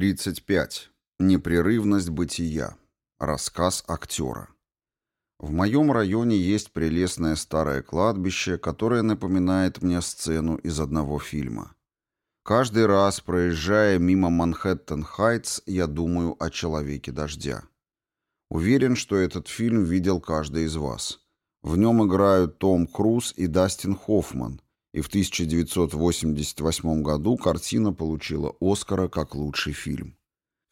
35. Непрерывность бытия. Рассказ актера. В моем районе есть прелестное старое кладбище, которое напоминает мне сцену из одного фильма. Каждый раз, проезжая мимо Манхэттен-Хайтс, я думаю о «Человеке дождя». Уверен, что этот фильм видел каждый из вас. В нем играют Том Круз и Дастин Хоффман – и в 1988 году картина получила Оскара как лучший фильм.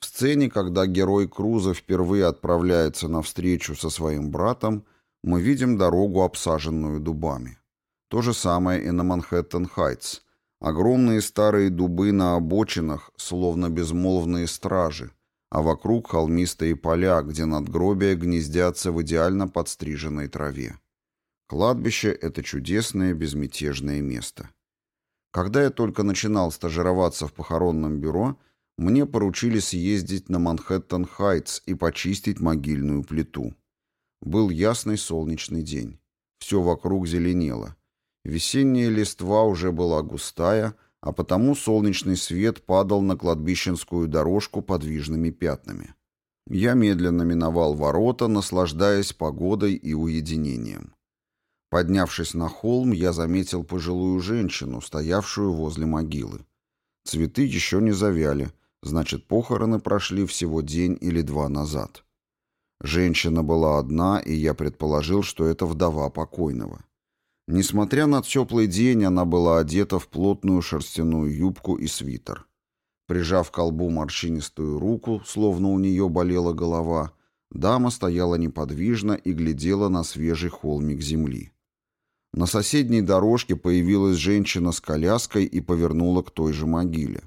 В сцене, когда герой Круза впервые отправляется на встречу со своим братом, мы видим дорогу, обсаженную дубами. То же самое и на Манхэттен-Хайтс. Огромные старые дубы на обочинах, словно безмолвные стражи, а вокруг холмистые поля, где надгробия гнездятся в идеально подстриженной траве. Кладбище — это чудесное безмятежное место. Когда я только начинал стажироваться в похоронном бюро, мне поручили съездить на Манхэттен-Хайтс и почистить могильную плиту. Был ясный солнечный день. Все вокруг зеленело. Весенняя листва уже была густая, а потому солнечный свет падал на кладбищенскую дорожку подвижными пятнами. Я медленно миновал ворота, наслаждаясь погодой и уединением. Поднявшись на холм, я заметил пожилую женщину, стоявшую возле могилы. Цветы еще не завяли, значит, похороны прошли всего день или два назад. Женщина была одна, и я предположил, что это вдова покойного. Несмотря на теплый день, она была одета в плотную шерстяную юбку и свитер. Прижав к колбу морщинистую руку, словно у нее болела голова, дама стояла неподвижно и глядела на свежий холмик земли. На соседней дорожке появилась женщина с коляской и повернула к той же могиле.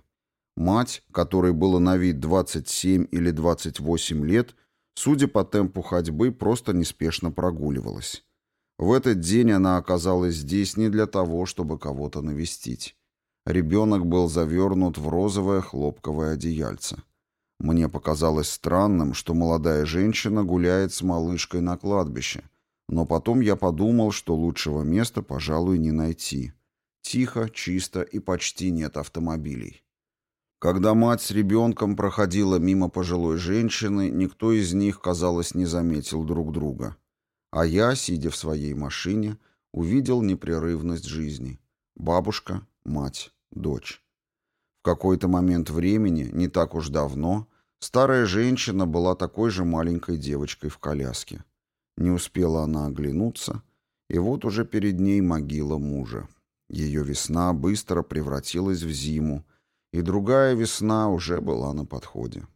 Мать, которой было на вид 27 или 28 лет, судя по темпу ходьбы, просто неспешно прогуливалась. В этот день она оказалась здесь не для того, чтобы кого-то навестить. Ребенок был завернут в розовое хлопковое одеяльце. Мне показалось странным, что молодая женщина гуляет с малышкой на кладбище, но потом я подумал, что лучшего места, пожалуй, не найти. Тихо, чисто и почти нет автомобилей. Когда мать с ребенком проходила мимо пожилой женщины, никто из них, казалось, не заметил друг друга. А я, сидя в своей машине, увидел непрерывность жизни. Бабушка, мать, дочь. В какой-то момент времени, не так уж давно, старая женщина была такой же маленькой девочкой в коляске. Не успела она оглянуться, и вот уже перед ней могила мужа. Ее весна быстро превратилась в зиму, и другая весна уже была на подходе.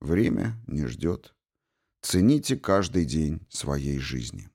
Время не ждет. Цените каждый день своей жизни.